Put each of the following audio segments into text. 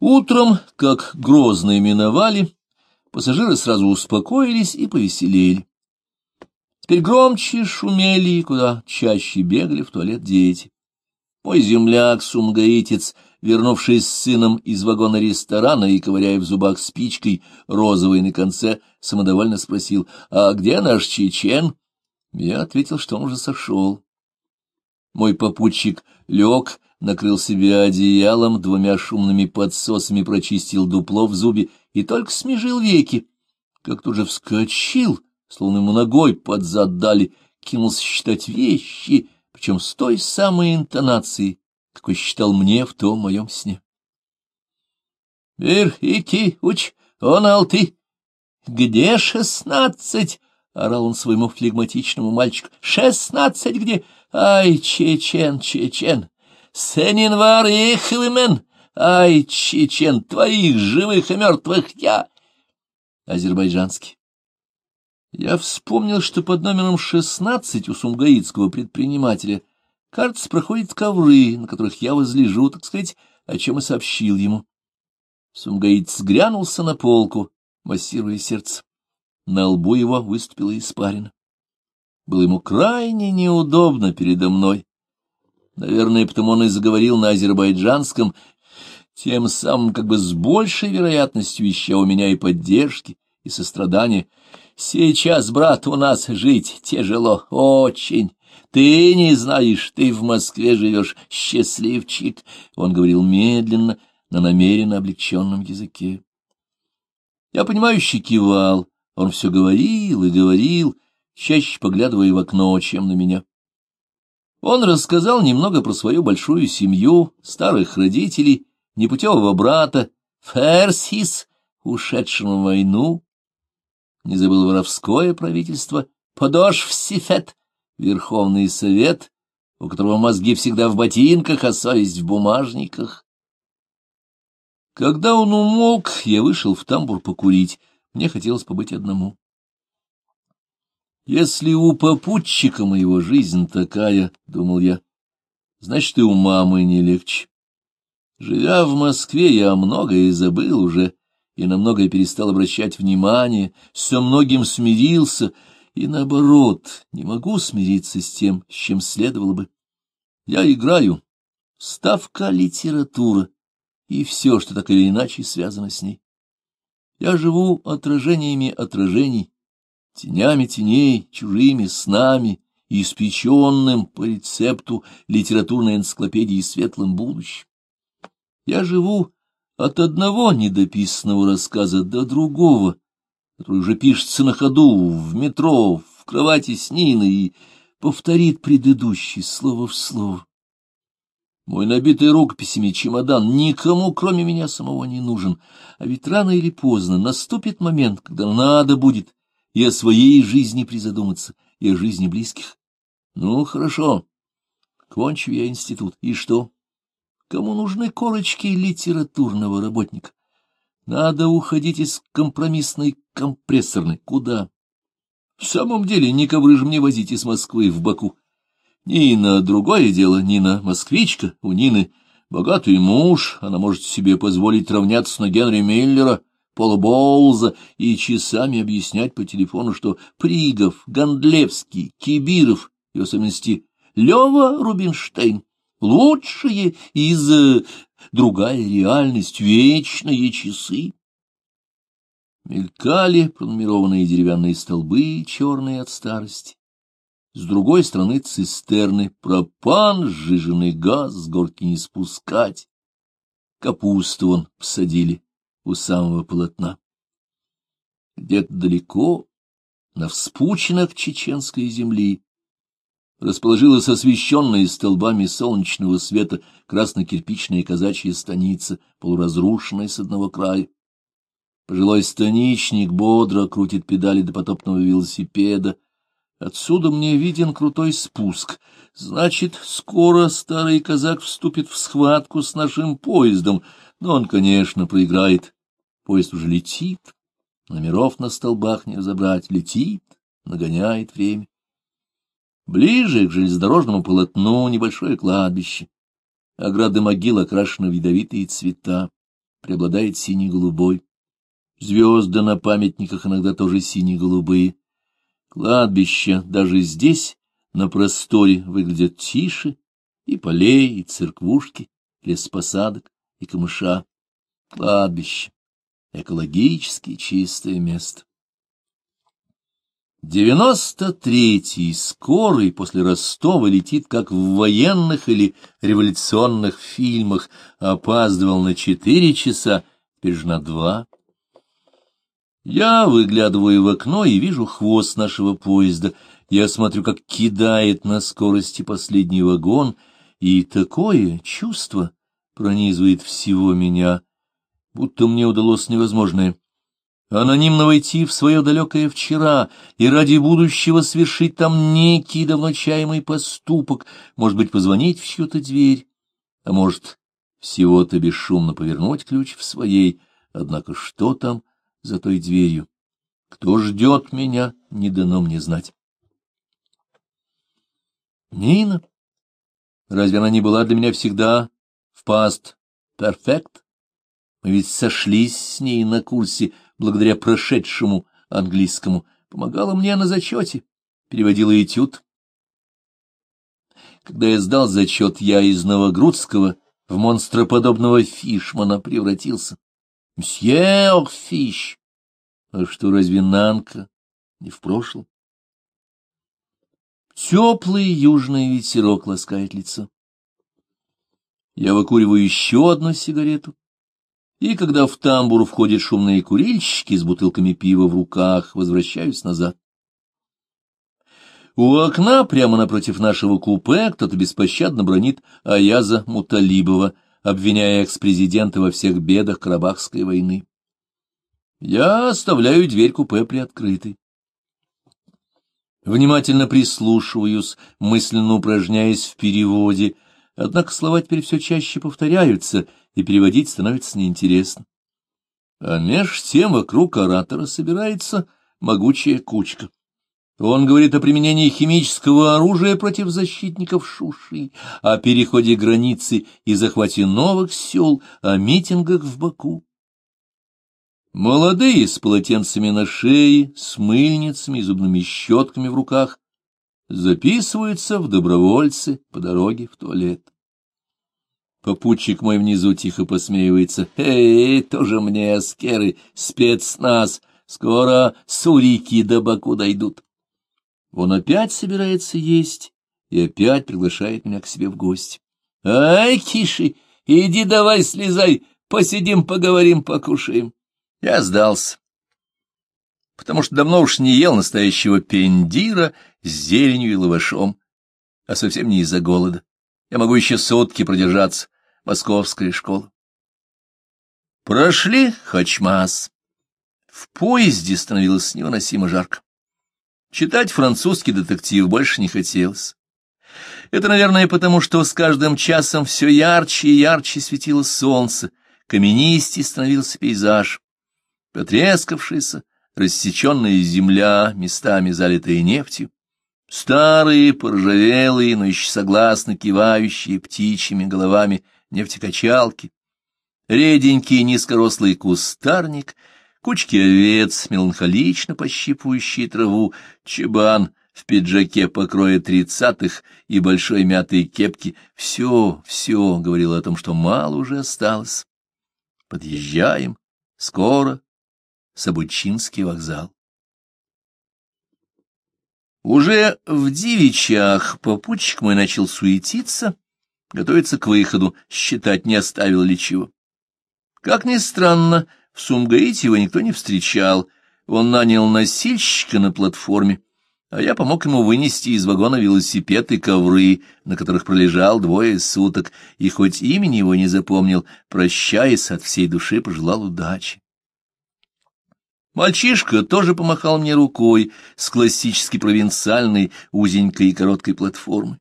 Утром, как грозные миновали, пассажиры сразу успокоились и повеселели. Теперь громче шумели и куда чаще бегали в туалет дети. Мой земляк, сумгаитец, вернувшись с сыном из вагона ресторана и ковыряя в зубах спичкой, розовой на конце, самодовольно спросил, «А где наш чечен?» Я ответил, что он уже сошел. Мой попутчик лег, накрыл себя одеялом, двумя шумными подсосами прочистил дупло в зубе и только смежил веки. Как тут же вскочил, словно ему ногой под зад дали, кинулся считать вещи, причем с той самой интонацией, какой считал мне в том моем сне. — Вер, ики, уч, он алты. Где шестнадцать? — орал он своему флегматичному мальчику. — Шестнадцать где? Ай, чечен, чечен! Сенинвар ихвимен! Ай, чечен, твоих живых и мертвых я! Азербайджанский. Я вспомнил, что под номером 16 у сумгаитского предпринимателя, кажется, проходят ковры, на которых я возлежу, так сказать, о чем и сообщил ему. Сумгаитец грянулся на полку, массируя сердце. На лбу его выступила испарина. Было ему крайне неудобно передо мной. Наверное, потому он и заговорил на азербайджанском, тем самым как бы с большей вероятностью ища у меня и поддержки, и сострадания. Сейчас, брат, у нас жить тяжело, очень. Ты не знаешь, ты в Москве живешь, счастливчик. Он говорил медленно, на намеренно облегченном языке. Я понимающе кивал, он все говорил и говорил, чаще поглядывая в окно, чем на меня. Он рассказал немного про свою большую семью, старых родителей, непутевого брата, Ферсис, ушедшего в войну, не забыл воровское правительство, подошв сифет, Верховный Совет, у которого мозги всегда в ботинках, а совесть в бумажниках. Когда он умолк, я вышел в тамбур покурить. Мне хотелось побыть одному. Если у попутчика моего жизнь такая, — думал я, — значит, и у мамы не легче. Живя в Москве, я многое забыл уже, и на многое перестал обращать внимание, со многим смирился, и наоборот, не могу смириться с тем, с чем следовало бы. Я играю, ставка литература, и все, что так или иначе связано с ней. Я живу отражениями отражений, тенями теней, чужими снами, испеченным по рецепту литературной энциклопедии светлым будущим. Я живу от одного недописанного рассказа до другого, который уже пишется на ходу, в метро, в кровати с Ниной и повторит предыдущий слово в слово. Мой набитый рукописями чемодан никому, кроме меня самого, не нужен, а ведь рано или поздно наступит момент, когда надо будет и о своей жизни призадуматься, и о жизни близких. Ну, хорошо, кончу я институт, и что? Кому нужны корочки литературного работника? Надо уходить из компромиссной компрессорной. Куда? В самом деле, не ковры же мне возить из Москвы в Баку. Нина — другое дело, Нина — москвичка, у Нины богатый муж, она может себе позволить равняться на Генри Миллера, Пола Боулза и часами объяснять по телефону, что Пригов, Гондлевский, Кибиров и, в особенности, Лева Рубинштейн лучшие из... Э, другая реальность, вечные часы. Мелькали пронумерованные деревянные столбы, черные от старости. С другой стороны цистерны, пропан, сжиженный газ, с горки не спускать. Капусту вон посадили у самого полотна. Где-то далеко, на вспучинах чеченской земли, расположилась освещенная столбами солнечного света красно-кирпичная казачья станица, полуразрушенная с одного края. Пожилой станичник бодро крутит педали до потопного велосипеда. Отсюда мне виден крутой спуск. Значит, скоро старый казак вступит в схватку с нашим поездом, но он, конечно, проиграет. Поезд уже летит, номеров на столбах не разобрать, летит, нагоняет время. Ближе к железнодорожному полотну небольшое кладбище. Ограды могил окрашены в ядовитые цвета. преобладает синий-голубой. Звезды на памятниках иногда тоже сине-голубые. Кладбища даже здесь, на просторе, выглядят тише, и полей, и церквушки, лес посадок и камыша. Кладбище — экологически чистое место. Девяносто третий скорый после Ростова летит, как в военных или революционных фильмах, опаздывал на четыре часа, теперь на два. Я выглядываю в окно и вижу хвост нашего поезда. Я смотрю, как кидает на скорости последний вагон, и такое чувство пронизывает всего меня, будто мне удалось невозможное — анонимно войти в свое далекое вчера и ради будущего совершить там некий давно чаемый поступок, может быть, позвонить в чью-то дверь, а может, всего-то бесшумно повернуть ключ в своей, однако что там за той дверью. Кто ждет меня, не дано мне знать. Нина? Разве она не была для меня всегда в паст перфект? Мы ведь сошлись с ней на курсе благодаря прошедшему английскому. Помогала мне на зачете, переводила этюд. Когда я сдал зачет, я из Новогрудского в монстроподобного фишмана превратился. Мсье Орфиш! А что, разве Нанка не в прошлом? Теплый южный ветерок ласкает лицо. Я выкуриваю еще одну сигарету, и когда в тамбур входят шумные курильщики с бутылками пива в руках, возвращаюсь назад. У окна, прямо напротив нашего купе, кто-то беспощадно бронит Аяза Муталибова — обвиняя экс-президента во всех бедах Карабахской войны. Я оставляю дверь купе приоткрытой. Внимательно прислушиваюсь, мысленно упражняясь в переводе, однако слова теперь все чаще повторяются, и переводить становится неинтересно. А меж тем вокруг оратора собирается могучая кучка. Он говорит о применении химического оружия против защитников Шуши, о переходе границы и захвате новых сел, о митингах в Баку. Молодые с полотенцами на шее, с мыльницами и зубными щетками в руках записываются в добровольцы по дороге в туалет. Попутчик мой внизу тихо посмеивается. «Эй, тоже мне, аскеры, спецназ, скоро сурики до Баку дойдут». Он опять собирается есть и опять приглашает меня к себе в гости. — Ай, Киши, иди давай слезай, посидим, поговорим, покушаем. Я сдался, потому что давно уж не ел настоящего пендира с зеленью и лавашом, а совсем не из-за голода. Я могу еще сутки продержаться. Московская школа. Прошли Хачмас. В поезде становилось невыносимо жарко. Читать французский детектив больше не хотелось. Это, наверное, потому что с каждым часом все ярче и ярче светило солнце, каменистей становился пейзаж. Потрескавшаяся, рассеченная земля, местами залитая нефтью, старые, поржавелые, но еще согласно кивающие птичьими головами нефтекачалки, реденький низкорослый кустарник — кучки овец, меланхолично пощипывающие траву, чебан в пиджаке покроя тридцатых и большой мятой кепки. Все, все говорило о том, что мало уже осталось. Подъезжаем. Скоро. Собучинский вокзал. Уже в девичах попутчик мой начал суетиться, готовиться к выходу, считать не оставил ли чего. Как ни странно, в Сумгаите его никто не встречал. Он нанял носильщика на платформе, а я помог ему вынести из вагона велосипед и ковры, на которых пролежал двое суток, и хоть имени его не запомнил, прощаясь от всей души, пожелал удачи. Мальчишка тоже помахал мне рукой с классически провинциальной узенькой и короткой платформы.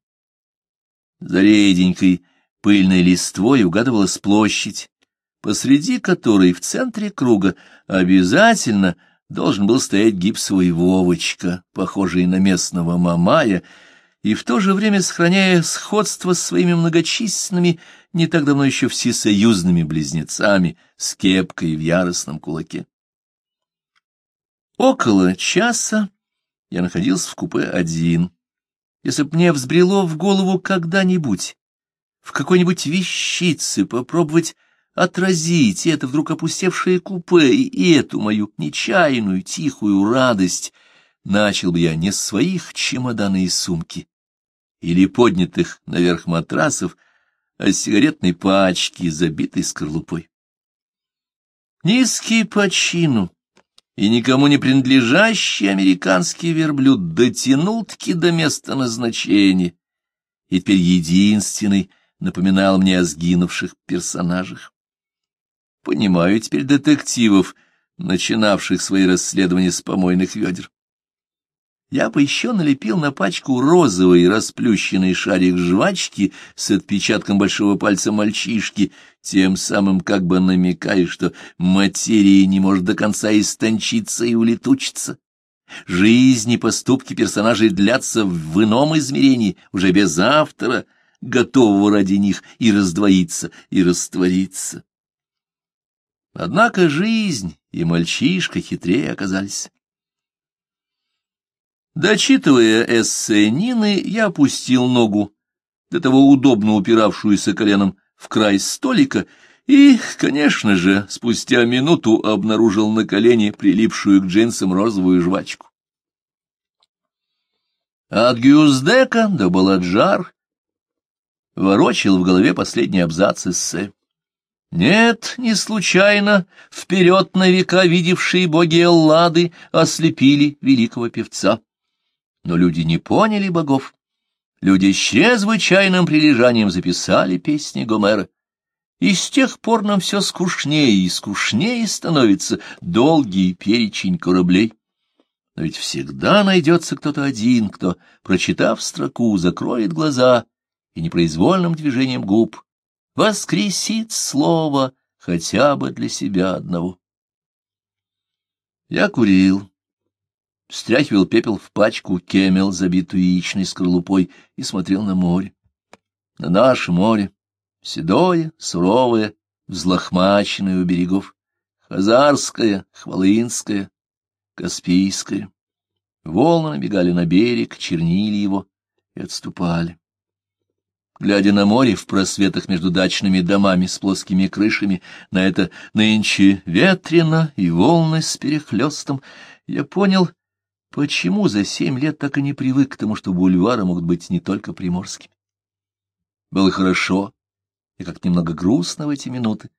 За реденькой пыльной листвой угадывалась площадь, посреди которой в центре круга обязательно должен был стоять гипсовый Вовочка, похожий на местного Мамая, и в то же время сохраняя сходство с своими многочисленными, не так давно еще всесоюзными близнецами с кепкой в яростном кулаке. Около часа я находился в купе один. Если б мне взбрело в голову когда-нибудь в какой-нибудь вещице попробовать отразить это вдруг опустевшее купе и эту мою нечаянную тихую радость, начал бы я не с своих чемодана и сумки или поднятых наверх матрасов, а с сигаретной пачки, забитой скорлупой. Низкий по чину и никому не принадлежащий американский верблюд дотянул-таки до места назначения, и теперь единственный напоминал мне о сгинувших персонажах. Понимаю теперь детективов, начинавших свои расследования с помойных ведер. Я бы еще налепил на пачку розовый расплющенный шарик жвачки с отпечатком большого пальца мальчишки, тем самым как бы намекая, что материя не может до конца истончиться и улетучиться. Жизнь и поступки персонажей длятся в ином измерении, уже без автора, готового ради них и раздвоиться, и раствориться. Однако жизнь и мальчишка хитрее оказались. Дочитывая эссе Нины, я опустил ногу, до того удобно упиравшуюся коленом в край столика, и, конечно же, спустя минуту обнаружил на колене прилипшую к джинсам розовую жвачку. От Гюздека до Баладжар ворочил в голове последний абзац эссе. Нет, не случайно вперед на века видевшие боги Эллады ослепили великого певца. Но люди не поняли богов. Люди с чрезвычайным прилежанием записали песни Гомера. И с тех пор нам все скучнее и скучнее становится долгий перечень кораблей. Но ведь всегда найдется кто-то один, кто, прочитав строку, закроет глаза и непроизвольным движением губ воскресит слово хотя бы для себя одного. Я курил, стряхивал пепел в пачку кемел, забитую яичной скорлупой, и смотрел на море. На наше море, седое, суровое, взлохмаченное у берегов, хазарское, хвалынское, каспийское. Волны набегали на берег, чернили его и отступали. Глядя на море в просветах между дачными домами с плоскими крышами, на это нынче ветрено и волны с перехлестом, я понял, почему за семь лет так и не привык к тому, что бульвары могут быть не только приморскими. Было хорошо и как немного грустно в эти минуты.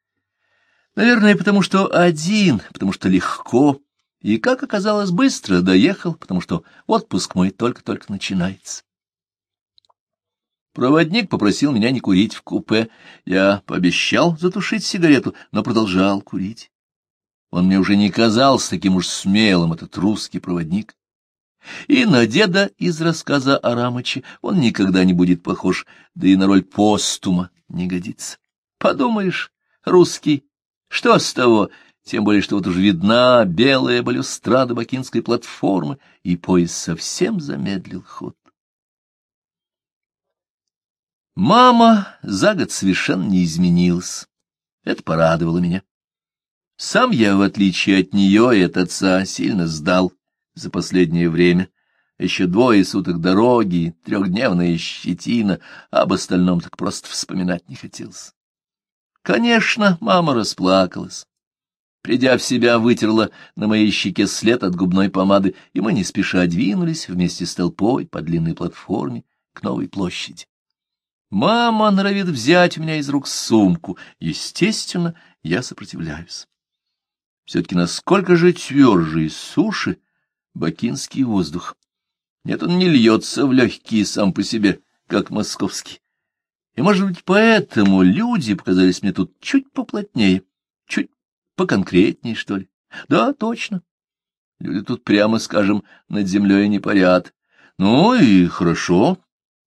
Наверное, потому что один, потому что легко, и, как оказалось, быстро доехал, потому что отпуск мой только-только начинается. Проводник попросил меня не курить в купе. Я пообещал затушить сигарету, но продолжал курить. Он мне уже не казался таким уж смелым, этот русский проводник. И на деда из рассказа о Рамыче он никогда не будет похож, да и на роль постума не годится. Подумаешь, русский, что с того, тем более, что вот уж видна белая балюстрада бакинской платформы, и поезд совсем замедлил ход. Мама за год совершенно не изменилась. Это порадовало меня. Сам я, в отличие от нее и от отца, сильно сдал за последнее время. Еще двое суток дороги, трехдневная щетина, об остальном так просто вспоминать не хотелось. Конечно, мама расплакалась. Придя в себя, вытерла на моей щеке след от губной помады, и мы не спеша двинулись вместе с толпой по длинной платформе к новой площади. Мама норовит взять у меня из рук сумку. Естественно, я сопротивляюсь. Все-таки насколько же тверже и суше бакинский воздух. Нет, он не льется в легкие сам по себе, как московский. И, может быть, поэтому люди показались мне тут чуть поплотнее, чуть поконкретнее, что ли. Да, точно. Люди тут, прямо скажем, над землей не парят. Ну и хорошо,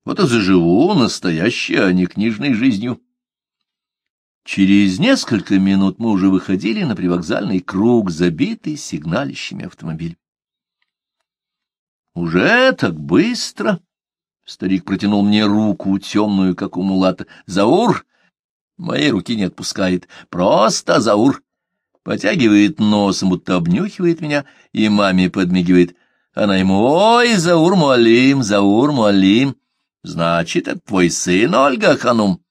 вот и заживу настоящей, а не книжной жизнью. Через несколько минут мы уже выходили на привокзальный круг, забитый сигналищами автомобилей. Уже так быстро? Старик протянул мне руку, темную, как у мулата. «Заур!» Моей руки не отпускает. «Просто Заур!» Потягивает носом, будто обнюхивает меня, и маме подмигивает. Она ему «Ой, Заур Муалим, Заур Муалим!» «Значит, это твой сын, Ольга Ханум!»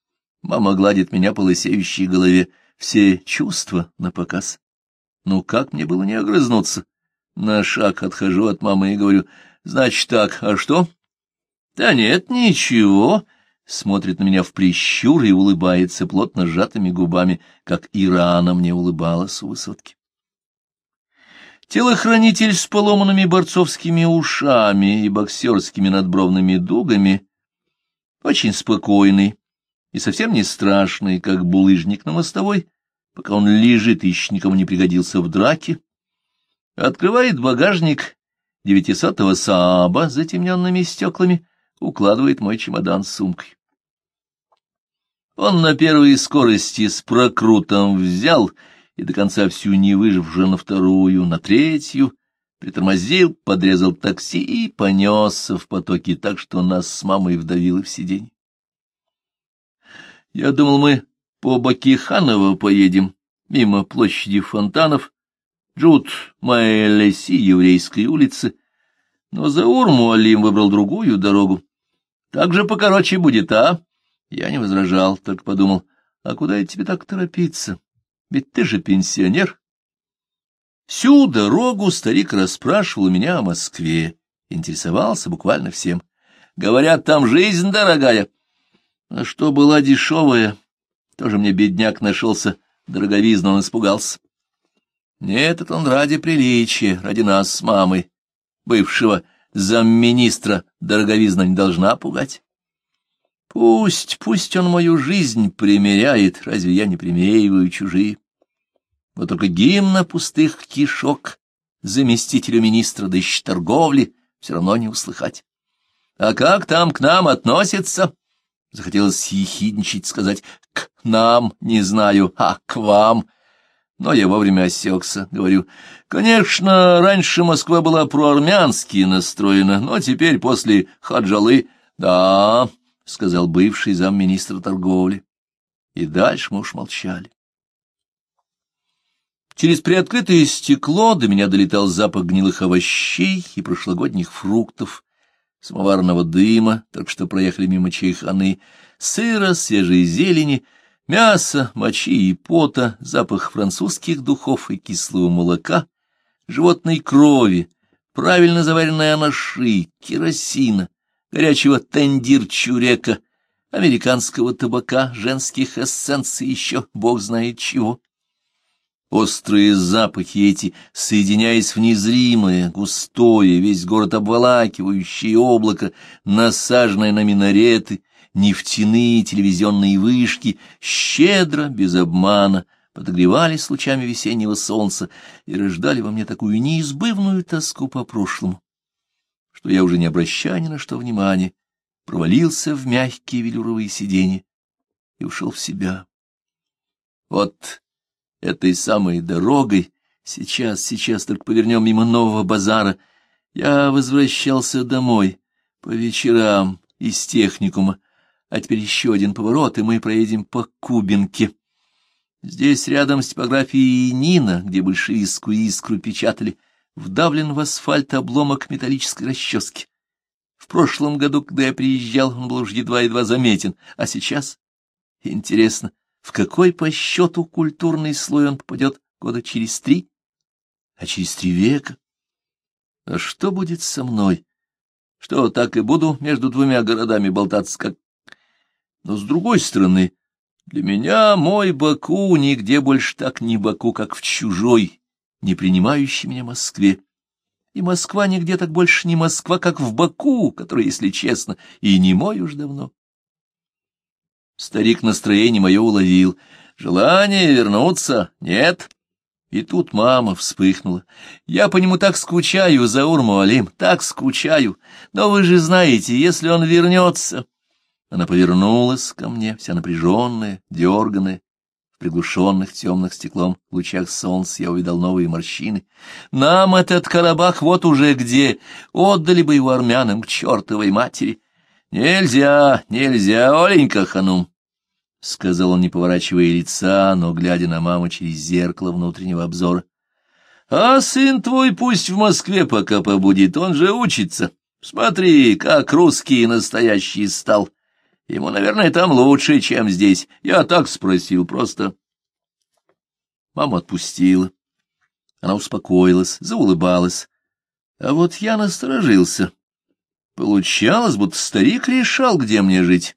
Мама гладит меня по лысеющей голове. Все чувства на показ. Ну, как мне было не огрызнуться? На шаг отхожу от мамы и говорю, значит так, а что? Да нет, ничего. Смотрит на меня в прищур и улыбается плотно сжатыми губами, как и рано мне улыбалась у высотки. Телохранитель с поломанными борцовскими ушами и боксерскими надбровными дугами, очень спокойный и совсем не страшный, как булыжник на мостовой, пока он лежит и еще никому не пригодился в драке, открывает багажник девятисотого Сааба с затемненными стеклами, укладывает мой чемодан с сумкой. Он на первой скорости с прокрутом взял и до конца всю не выжив уже на вторую, на третью, притормозил, подрезал такси и понесся в потоке так, что нас с мамой вдавило в сиденье. Я думал, мы по Бакиханово поедем, мимо площади фонтанов, Джуд Маэлеси, еврейской улицы, но Заур Муалим выбрал другую дорогу. Так же покороче будет, а? Я не возражал, только подумал, а куда я тебе так торопиться? Ведь ты же пенсионер. Всю дорогу старик расспрашивал меня о Москве, интересовался буквально всем. Говорят, там жизнь дорогая. А что была дешевая, тоже мне бедняк нашелся, дороговизно он испугался. Нет, это он ради приличия, ради нас с мамой, бывшего замминистра, дороговизна не должна пугать. Пусть, пусть он мою жизнь примеряет, разве я не примериваю чужие? Вот только гимна пустых кишок заместителю министра, да еще торговли, все равно не услыхать. А как там к нам относятся? Захотелось ехидничать, сказать «к нам», не знаю, а «к вам». Но я вовремя осекся, говорю. Конечно, раньше Москва была проармянски настроена, но теперь после Хаджалы... Да, — сказал бывший замминистра торговли. И дальше мы уж молчали. Через приоткрытое стекло до меня долетал запах гнилых овощей и прошлогодних фруктов, самоварного дыма, только что проехали мимо чайханы, сыра, свежей зелени, мяса, мочи и пота, запах французских духов и кислого молока, животной крови, правильно заваренной анаши, керосина, горячего тендир-чурека, американского табака, женских эссенций, еще бог знает чего. Острые запахи эти, соединяясь в незримое, густое, весь город обволакивающее облако, насаженное на минареты, нефтяные телевизионные вышки, щедро, без обмана, подогревались лучами весеннего солнца и рождали во мне такую неизбывную тоску по прошлому, что я уже не обращая ни на что внимания, провалился в мягкие велюровые сиденья и ушел в себя. Вот этой самой дорогой, сейчас, сейчас только повернем мимо нового базара, я возвращался домой по вечерам из техникума, а теперь еще один поворот, и мы проедем по Кубинке. Здесь рядом с типографией Нина, где большевистскую искру печатали, вдавлен в асфальт обломок металлической расчески. В прошлом году, когда я приезжал, он был уже едва-едва заметен, а сейчас... Интересно, в какой по счету культурный слой он попадет года через три, а через три века. А что будет со мной? Что, так и буду между двумя городами болтаться, как... Но, с другой стороны, для меня мой Баку нигде больше так не Баку, как в чужой, не принимающей меня Москве. И Москва нигде так больше не Москва, как в Баку, который, если честно, и не мой уж давно. Старик настроение мое уловил. Желание вернуться? Нет. И тут мама вспыхнула. Я по нему так скучаю, Заур Муалим, так скучаю. Но вы же знаете, если он вернется... Она повернулась ко мне, вся напряженная, дерганная. В приглушенных темных стеклом лучах солнца я увидал новые морщины. Нам этот Карабах вот уже где. Отдали бы его армянам к чертовой матери. — Нельзя, нельзя, Оленька, ханум, — сказал он, не поворачивая лица, но глядя на маму через зеркало внутреннего обзора. — А сын твой пусть в Москве пока побудет, он же учится. Смотри, как русский настоящий стал. Ему, наверное, там лучше, чем здесь. Я так спросил просто. Мама отпустила. Она успокоилась, заулыбалась. А вот я насторожился. Получалось, будто старик решал, где мне жить.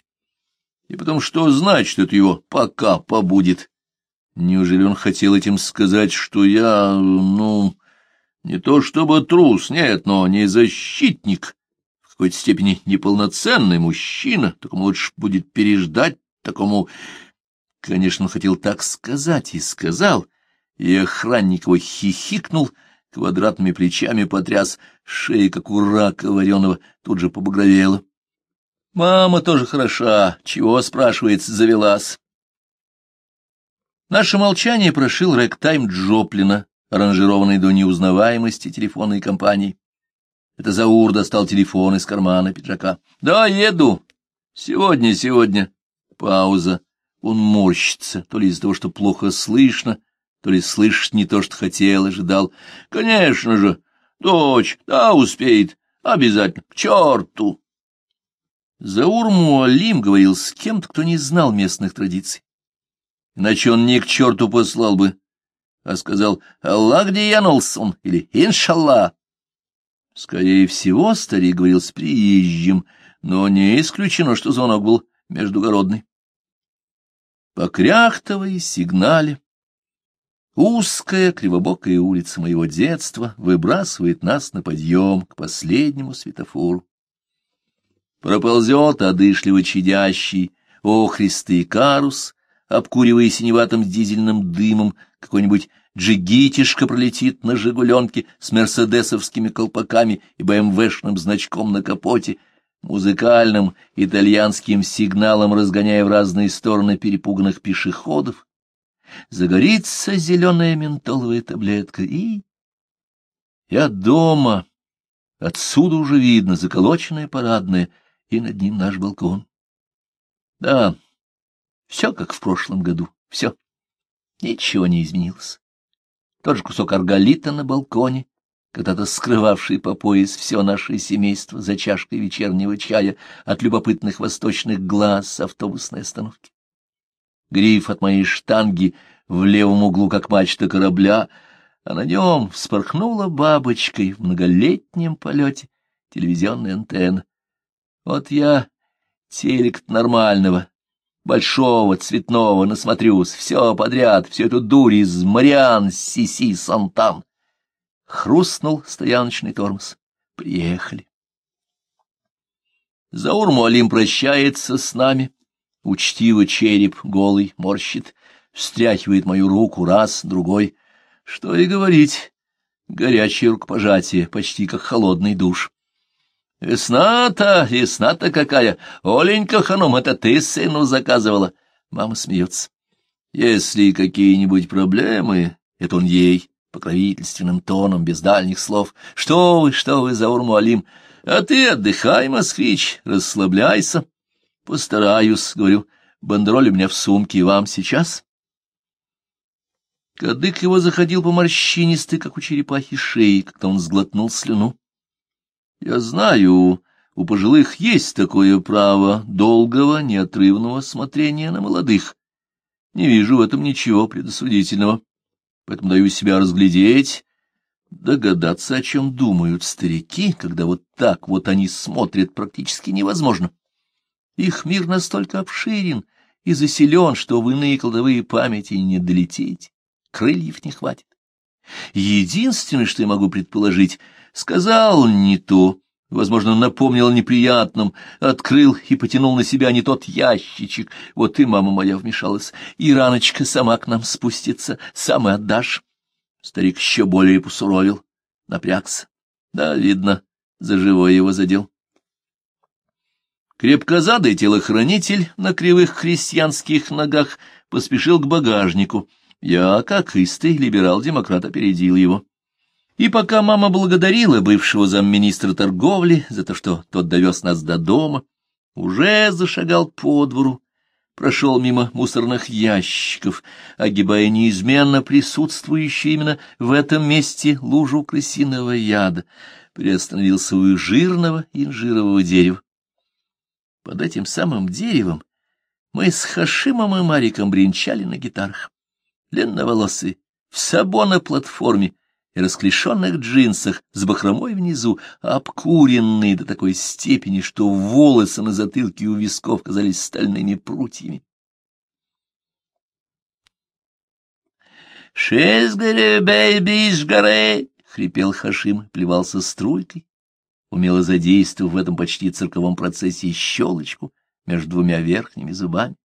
И потом, что значит это его «пока побудет»? Неужели он хотел этим сказать, что я, ну, не то чтобы трус, нет, но не защитник, какой-то степени неполноценный мужчина, такому лучше будет переждать, такому... Конечно, он хотел так сказать и сказал, и охранник его хихикнул, квадратными плечами потряс, шея, как у рака вареного, тут же побагровела. Мама тоже хороша, чего, спрашивается, завелась. Наше молчание прошил рэктайм Джоплина, аранжированный до неузнаваемости телефонной компании. Это Заур достал телефон из кармана пиджака. — Да, еду. Сегодня, сегодня. Пауза. Он морщится, то ли из-за того, что плохо слышно, то ли слышит не то, что хотел, ожидал. — Конечно же. Дочь, да, успеет. Обязательно. К черту! Заур Муалим говорил с кем-то, кто не знал местных традиций. Иначе он ни к черту послал бы, а сказал «Аллах янулся или «Иншаллах». Скорее всего, старик говорил с приезжим, но не исключено, что звонок был междугородный. Покряхтовой сигнале. Узкая кривобокая улица моего детства выбрасывает нас на подъем к последнему светофору проползет одышливо чадящий охристый карус, обкуривая синеватым дизельным дымом, какой-нибудь джигитишка пролетит на «Жигуленке» с мерседесовскими колпаками и БМВшным значком на капоте, музыкальным итальянским сигналом разгоняя в разные стороны перепуганных пешеходов. Загорится зеленая ментоловая таблетка, и... Я дома. Отсюда уже видно заколоченное парадное — и над ним наш балкон. Да, все как в прошлом году, все. Ничего не изменилось. Тот же кусок арголита на балконе, когда-то скрывавший по пояс все наше семейство за чашкой вечернего чая от любопытных восточных глаз автобусной остановки. Гриф от моей штанги в левом углу, как мачта корабля, а на нем вспорхнула бабочкой в многолетнем полете телевизионная антенна. Вот я телек нормального, большого, цветного, насмотрюсь, все подряд, всю эту дурь из Мариан, Сиси, Сантан. Хрустнул стояночный тормоз. Приехали. Заур Муалим прощается с нами. Учтиво череп голый морщит, встряхивает мою руку раз, другой. Что и говорить, горячее рукопожатие, почти как холодный душ. Весна-то, весна-то какая! Оленька Ханум, это ты сыну заказывала. Мама смеется. Если какие-нибудь проблемы, это он ей, покровительственным тоном, без дальних слов. Что вы, что вы, Заур Муалим, а ты отдыхай, москвич, расслабляйся. Постараюсь, говорю, бандероль у меня в сумке, и вам сейчас. Кадык его заходил по морщинистой, как у черепахи, шеи, когда он сглотнул слюну. Я знаю, у пожилых есть такое право долгого, неотрывного смотрения на молодых. Не вижу в этом ничего предосудительного, поэтому даю себя разглядеть, догадаться, о чем думают старики, когда вот так вот они смотрят, практически невозможно. Их мир настолько обширен и заселен, что в иные кладовые памяти не долететь, крыльев не хватит. Единственное, что я могу предположить, сказал не то, возможно, напомнил о неприятном, открыл и потянул на себя не тот ящичек. Вот и мама моя вмешалась. И раночка сама к нам спустится, сам и отдашь. Старик еще более посуровил, напрягся. Да, видно, за живое его задел. Крепкозадый телохранитель на кривых крестьянских ногах поспешил к багажнику — я, как истый либерал-демократ, опередил его. И пока мама благодарила бывшего замминистра торговли за то, что тот довез нас до дома, уже зашагал по двору, прошел мимо мусорных ящиков, огибая неизменно присутствующую именно в этом месте лужу крысиного яда, приостановился у жирного инжирового дерева. Под этим самым деревом мы с Хашимом и Мариком бренчали на гитарах. Длинноволосые, в сабо платформе и расклешенных джинсах с бахромой внизу, обкуренные до такой степени, что волосы на затылке у висков казались стальными прутьями. «Шезгаре, бэйби, из горы!» — хрипел Хашим, плевался струйкой, умело задействовав в этом почти цирковом процессе щелочку между двумя верхними зубами.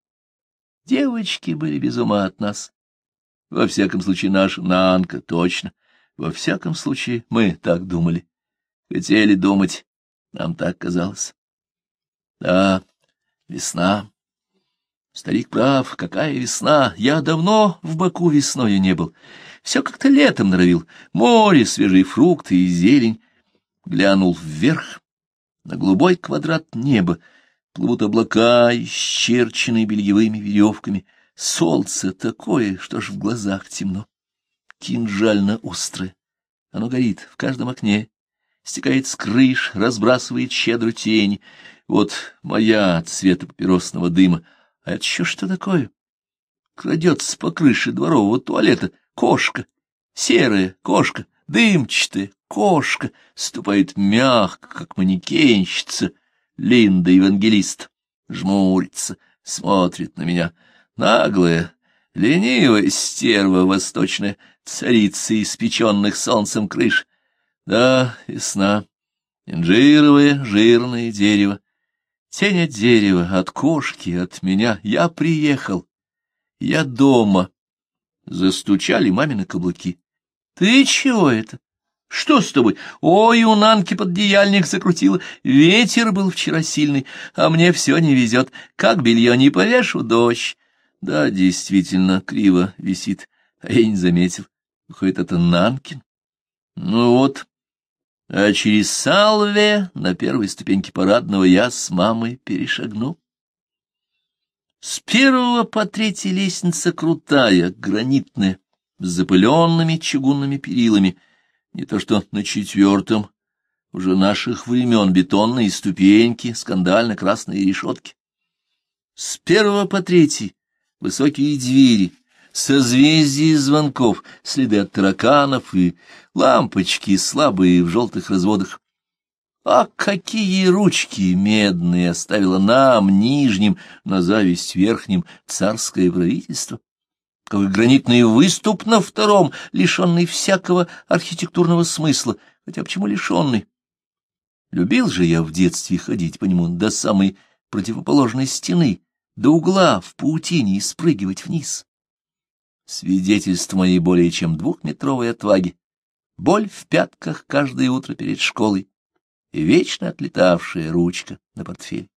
Девочки были без ума от нас. Во всяком случае, наша Нанка, точно. Во всяком случае, мы так думали. Хотели думать, нам так казалось. Да, весна. Старик прав, какая весна. Я давно в Баку весною не был. Все как-то летом норовил. Море, свежие фрукты и зелень. Глянул вверх, на голубой квадрат неба. Плывут облака, исчерченные бельевыми веревками. Солнце такое, что ж в глазах темно кинжально-острое. Оно горит в каждом окне, стекает с крыш, разбрасывает щедрую тень. Вот моя от цвета папиросного дыма. А это еще что такое? Крадется по крыше дворового туалета кошка, серая кошка, дымчатая кошка, ступает мягко, как манекенщица. Линда евангелист жмурится, смотрит на меня. Наглая, ленивая стерва восточная, царица испеченных солнцем крыш. Да, весна, инжировое жирное дерево. Тень от дерева, от кошки, от меня. Я приехал. Я дома. Застучали мамины каблуки. Ты чего это? Что с тобой? Ой, у Нанки поддеяльник закрутила. Ветер был вчера сильный, а мне все не везет. Как белье не повешу, дождь. Да, действительно, криво висит, а я не заметил. Выходит, это Нанкин? Ну вот. А через Салве на первой ступеньке парадного я с мамой перешагну. С первого по третьей лестница крутая, гранитная, с запыленными чугунными перилами. Не то что на четвертом, уже наших времен, бетонные ступеньки, скандально-красные решетки. С первого по третий высокие двери, созвездие звонков, следы от тараканов и лампочки слабые в желтых разводах. А какие ручки медные оставило нам, нижним, на зависть верхним, царское правительство! Какой гранитный выступ на втором, лишенный всякого архитектурного смысла, хотя почему лишенный? Любил же я в детстве ходить по нему до самой противоположной стены, до угла в паутине и спрыгивать вниз свидетельство моей более чем двухметровой отваги, боль в пятках каждое утро перед школой и вечно отлетавшая ручка на портфель.